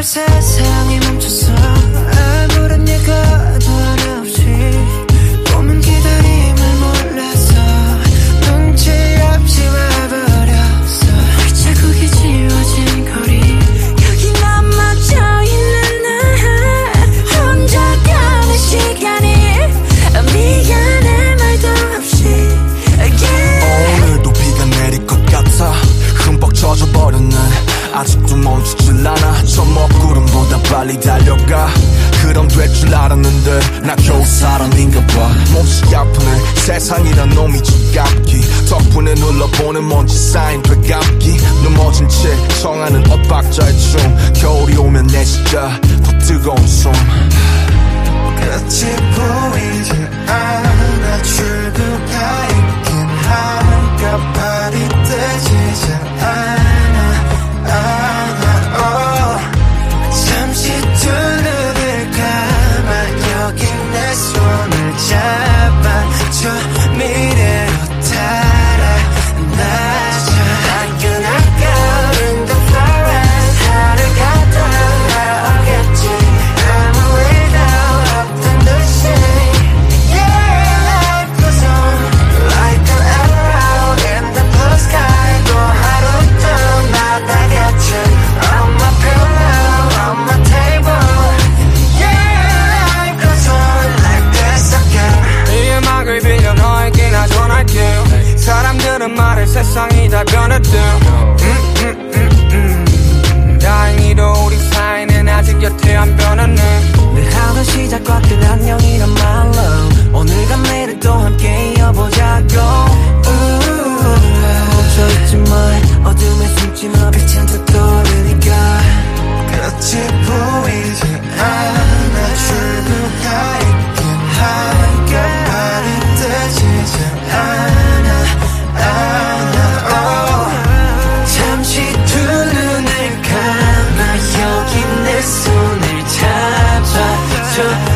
제발 세상이 멈췄어 아무런 예가도 없이 꿈은 기다림을 몰라서 눈치 없이 와버렸어. 자국이 지워진 거리. 여기 넘어져 있는 나 혼자 가는 시간이 미안해 말도 없이. 오늘도 비가 내릴 것 같아. 흠뻑 젖어버렸네. 아직도 멈추질 않아 빨리 달려가. 그럼 될 줄 알았는데 나 겨우 사람인가 봐. 몹시 아프네. 세상이란 놈이 지갑기. 덕분에 눌러보는 먼지 쌓인 되감기. 넘어진 채 청하는 엇박자의 춤. 겨울이 오면 내시자. 더 뜨거운 말해 세 감아